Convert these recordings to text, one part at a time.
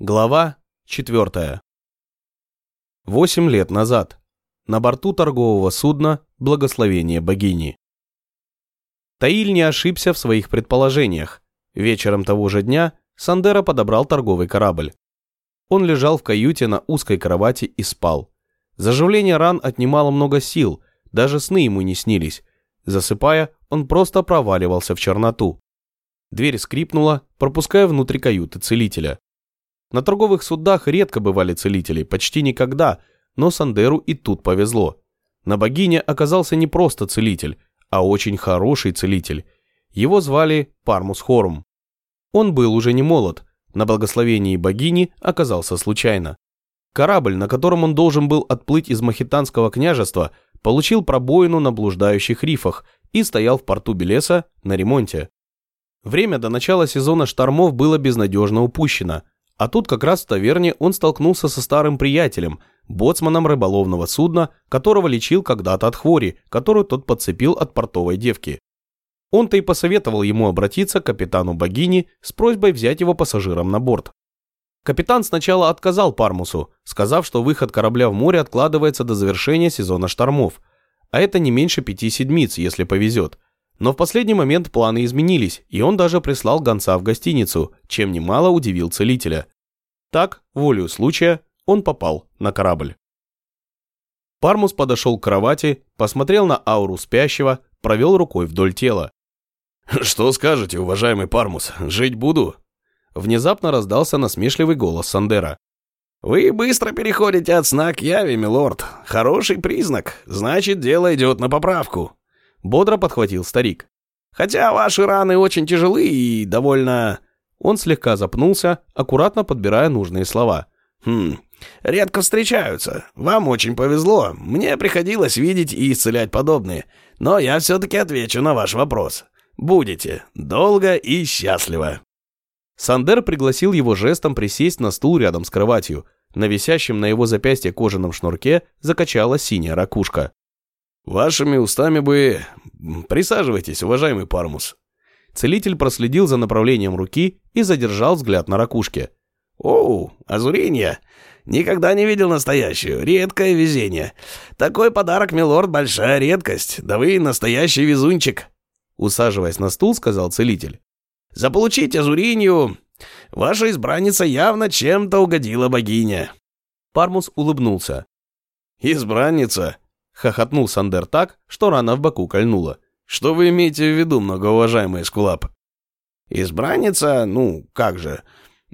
Глава 4. Восемь лет назад. На борту торгового судна «Благословение богини». Таиль не ошибся в своих предположениях. Вечером того же дня Сандера подобрал торговый корабль. Он лежал в каюте на узкой кровати и спал. Заживление ран отнимало много сил, даже сны ему не снились. Засыпая, он просто проваливался в черноту. Дверь скрипнула, пропуская внутрь каюты целителя. На торговых судах редко бывали целители, почти никогда, но Сандеру и тут повезло. На богине оказался не просто целитель, а очень хороший целитель. Его звали Пармус Хорум. Он был уже не молод, на благословении богини оказался случайно. Корабль, на котором он должен был отплыть из Махитанского княжества, получил пробоину на блуждающих рифах и стоял в порту Белеса на ремонте. Время до начала сезона штормов было безнадежно упущено – а тут как раз в таверне он столкнулся со старым приятелем, боцманом рыболовного судна, которого лечил когда-то от хвори, которую тот подцепил от портовой девки. Он-то и посоветовал ему обратиться к капитану богини с просьбой взять его пассажиром на борт. Капитан сначала отказал Пармусу, сказав, что выход корабля в море откладывается до завершения сезона штормов, а это не меньше пяти седмиц, если повезет. Но в последний момент планы изменились, и он даже прислал гонца в гостиницу, чем немало удивил целителя. Так, волею случая, он попал на корабль. Пармус подошел к кровати, посмотрел на ауру спящего, провел рукой вдоль тела. «Что скажете, уважаемый Пармус, жить буду?» Внезапно раздался насмешливый голос Сандера. «Вы быстро переходите от сна к яве, милорд. Хороший признак. Значит, дело идет на поправку». Бодро подхватил старик. «Хотя ваши раны очень тяжелы и довольно...» Он слегка запнулся, аккуратно подбирая нужные слова. «Хм, редко встречаются. Вам очень повезло. Мне приходилось видеть и исцелять подобные. Но я все-таки отвечу на ваш вопрос. Будете. Долго и счастливо». Сандер пригласил его жестом присесть на стул рядом с кроватью. На висящем на его запястье кожаном шнурке закачала синяя ракушка. «Вашими устами бы... Присаживайтесь, уважаемый Пармус». Целитель проследил за направлением руки и задержал взгляд на ракушке. «Оу, азуринья! Никогда не видел настоящую. Редкое везение. Такой подарок, милорд, большая редкость. Да вы настоящий везунчик!» Усаживаясь на стул, сказал целитель. «Заполучить азуринью! Ваша избранница явно чем-то угодила богине!» Пармус улыбнулся. «Избранница? Хохотнул Сандер так, что рана в боку кольнула. «Что вы имеете в виду, многоуважаемый эскулап?» «Избранница? Ну, как же?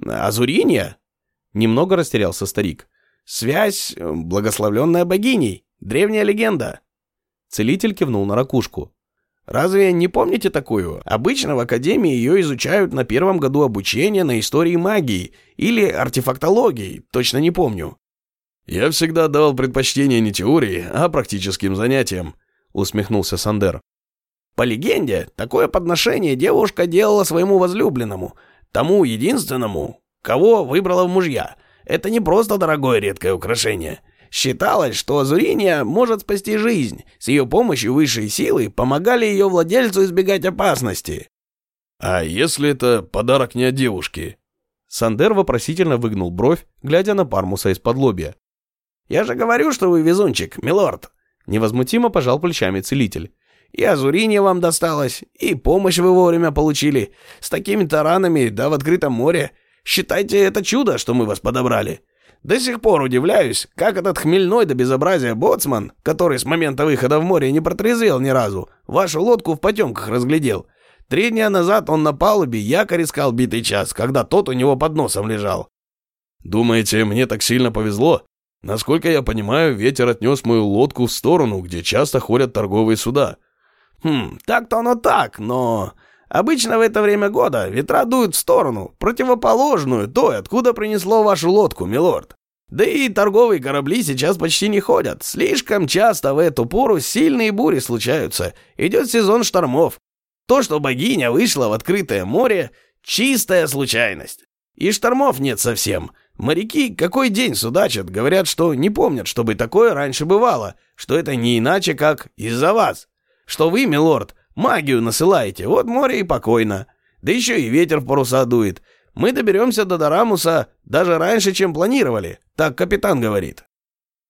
Азуринья?» Немного растерялся старик. «Связь, благословленная богиней. Древняя легенда». Целитель кивнул на ракушку. «Разве не помните такую? Обычно в Академии ее изучают на первом году обучения на истории магии или артефактологии, точно не помню. «Я всегда давал предпочтение не теории, а практическим занятиям», — усмехнулся Сандер. «По легенде, такое подношение девушка делала своему возлюбленному, тому единственному, кого выбрала в мужья. Это не просто дорогое редкое украшение. Считалось, что Азуриния может спасти жизнь. С ее помощью высшие силы помогали ее владельцу избегать опасности». «А если это подарок не от девушки?» Сандер вопросительно выгнул бровь, глядя на Пармуса из-под лобья. «Я же говорю, что вы везунчик, милорд!» Невозмутимо пожал плечами целитель. «И Азурине вам досталось, и помощь вы вовремя получили. С такими-то ранами, да в открытом море. Считайте это чудо, что мы вас подобрали. До сих пор удивляюсь, как этот хмельной до безобразия боцман, который с момента выхода в море не протрезвел ни разу, вашу лодку в потемках разглядел. Три дня назад он на палубе якорь искал битый час, когда тот у него под носом лежал». «Думаете, мне так сильно повезло?» Насколько я понимаю, ветер отнес мою лодку в сторону, где часто ходят торговые суда. Хм, так-то оно так, но... Обычно в это время года ветра дуют в сторону, противоположную той, откуда принесло вашу лодку, милорд. Да и торговые корабли сейчас почти не ходят. Слишком часто в эту пору сильные бури случаются. Идет сезон штормов. То, что богиня вышла в открытое море, чистая случайность. И штормов нет совсем. Моряки какой день судачат, говорят, что не помнят, чтобы такое раньше бывало, что это не иначе, как из-за вас. Что вы, милорд, магию насылаете, вот море и покойно. Да еще и ветер в паруса дует. мы доберемся до Дарамуса даже раньше, чем планировали, так капитан говорит».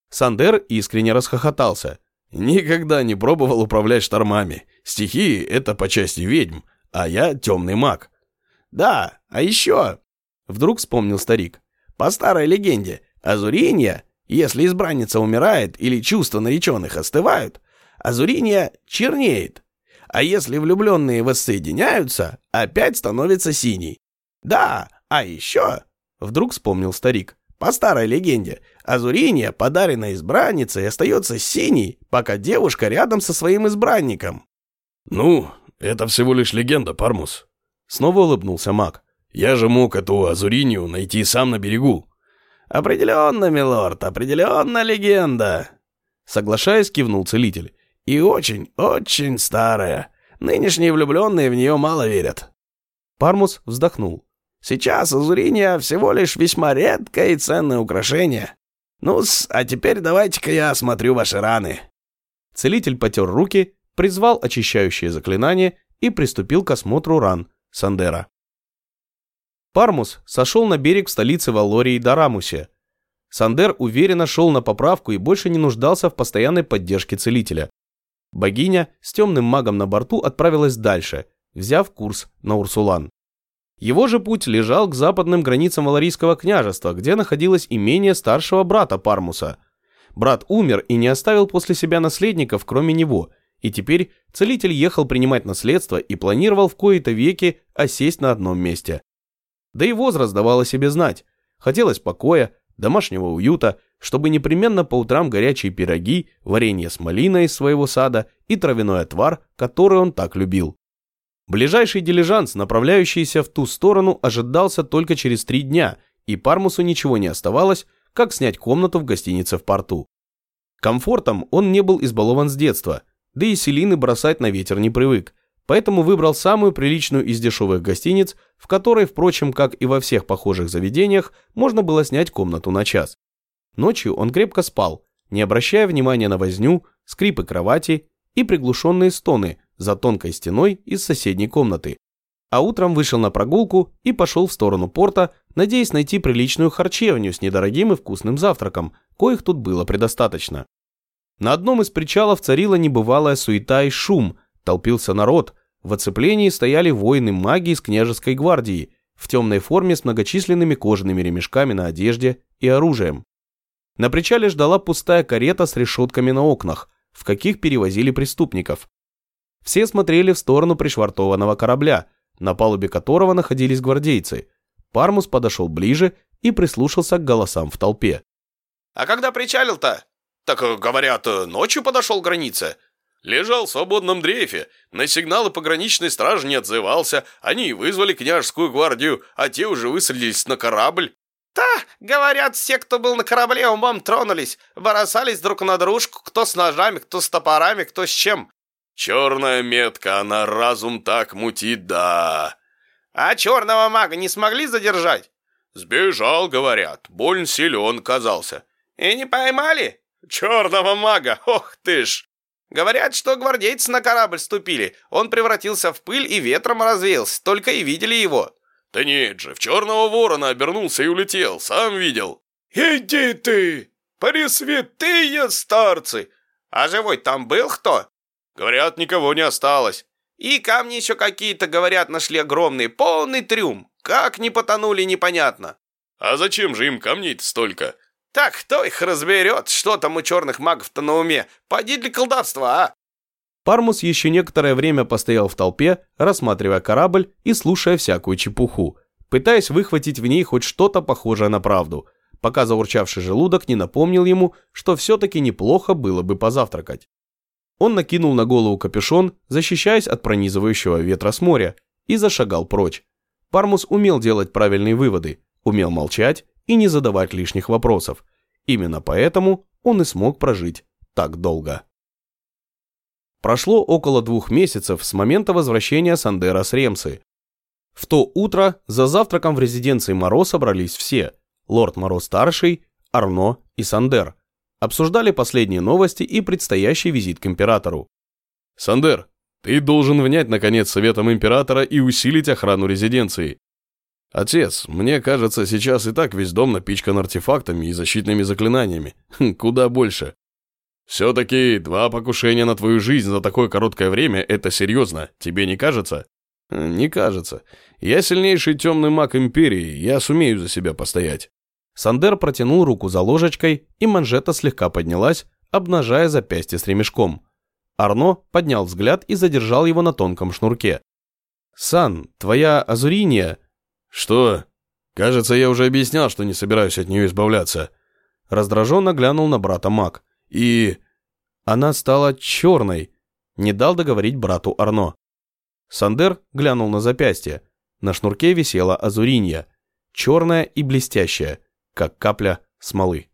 Сандер искренне расхохотался. «Никогда не пробовал управлять штормами. Стихии — это по части ведьм, а я темный маг». «Да, а еще...» Вдруг вспомнил старик. «По старой легенде, Азуринья, если избранница умирает или чувства нареченных остывают, Азуринья чернеет, а если влюбленные воссоединяются, опять становится синий. Да, а еще...» Вдруг вспомнил старик. По старой легенде, Азуринья, подаренная избранницей, остается синей, пока девушка рядом со своим избранником. «Ну, это всего лишь легенда, Пармус». Снова улыбнулся маг. «Я же мог эту Азуринью найти сам на берегу». «Определенно, милорд, определенно легенда!» Соглашаясь, кивнул целитель. «И очень, очень старая. Нынешние влюбленные в нее мало верят». Пармус вздохнул. Сейчас азуринья всего лишь весьма редкое и ценное украшение. ну а теперь давайте-ка я осмотрю ваши раны». Целитель потер руки, призвал очищающее заклинание и приступил к осмотру ран Сандера. Пармус сошел на берег в столице Валории Дарамусе. Сандер уверенно шел на поправку и больше не нуждался в постоянной поддержке целителя. Богиня с темным магом на борту отправилась дальше, взяв курс на Урсулан. Его же путь лежал к западным границам Валарийского княжества, где находилось имение старшего брата Пармуса. Брат умер и не оставил после себя наследников, кроме него, и теперь целитель ехал принимать наследство и планировал в кои-то веки осесть на одном месте. Да и возраст давал о себе знать. Хотелось покоя, домашнего уюта, чтобы непременно по утрам горячие пироги, варенье с малиной из своего сада и травяной отвар, который он так любил. Ближайший дилижанс, направляющийся в ту сторону, ожидался только через три дня, и Пармусу ничего не оставалось, как снять комнату в гостинице в порту. Комфортом он не был избалован с детства, да и селины бросать на ветер не привык, поэтому выбрал самую приличную из дешевых гостиниц, в которой, впрочем, как и во всех похожих заведениях, можно было снять комнату на час. Ночью он крепко спал, не обращая внимания на возню, скрипы кровати и приглушенные стоны, за тонкой стеной из соседней комнаты. А утром вышел на прогулку и пошел в сторону порта, надеясь найти приличную харчевню с недорогим и вкусным завтраком, коих тут было предостаточно. На одном из причалов царила небывалая суета и шум, толпился народ, в оцеплении стояли воины магии из княжеской гвардии, в темной форме с многочисленными кожаными ремешками на одежде и оружием. На причале ждала пустая карета с решетками на окнах, в каких перевозили преступников. Все смотрели в сторону пришвартованного корабля, на палубе которого находились гвардейцы. Пармус подошел ближе и прислушался к голосам в толпе. «А когда причалил-то?» «Так, э, говорят, э, ночью подошел к границе». «Лежал в свободном дрейфе. На сигналы пограничной стражи не отзывался. Они вызвали княжескую гвардию, а те уже высадились на корабль». «Да, говорят, все, кто был на корабле, умом тронулись, бросались друг на дружку, кто с ножами, кто с топорами, кто с чем. Черная метка, она разум так мутит, да. А черного мага не смогли задержать? Сбежал, говорят. Больно силен казался. И не поймали? Черного мага, ох ты ж. Говорят, что гвардейцы на корабль ступили. Он превратился в пыль и ветром развеялся. Только и видели его. Да нет же, в черного ворона обернулся и улетел. Сам видел. Иди ты, пресвятые старцы. А живой там был кто? Говорят, никого не осталось. И камни еще какие-то, говорят, нашли огромные, полный трюм. Как не потонули, непонятно. А зачем же им камней-то столько? Так кто их разберет, что там у черных магов-то на уме? Поди для колдовства, а? Пармус еще некоторое время постоял в толпе, рассматривая корабль и слушая всякую чепуху, пытаясь выхватить в ней хоть что-то похожее на правду, пока заурчавший желудок не напомнил ему, что все-таки неплохо было бы позавтракать. Он накинул на голову капюшон, защищаясь от пронизывающего ветра с моря, и зашагал прочь. Пармус умел делать правильные выводы, умел молчать и не задавать лишних вопросов. Именно поэтому он и смог прожить так долго. Прошло около двух месяцев с момента возвращения Сандера с Ремсы. В то утро за завтраком в резиденции Моро собрались все – лорд Моро-старший, Арно и Сандер – обсуждали последние новости и предстоящий визит к императору. «Сандер, ты должен внять, наконец, советом императора и усилить охрану резиденции». «Отец, мне кажется, сейчас и так весь дом напичкан артефактами и защитными заклинаниями. Хм, куда больше. Все-таки два покушения на твою жизнь за такое короткое время – это серьезно, тебе не кажется?» «Не кажется. Я сильнейший темный маг Империи, я сумею за себя постоять». Сандер протянул руку за ложечкой, и манжета слегка поднялась, обнажая запястье с ремешком. Арно поднял взгляд и задержал его на тонком шнурке. «Сан, твоя азуриния...» «Что? Кажется, я уже объяснял, что не собираюсь от нее избавляться». Раздраженно глянул на брата маг. «И...» Она стала черной. Не дал договорить брату Арно. Сандер глянул на запястье. На шнурке висела азуринья. Черная и блестящая, как капля смолы.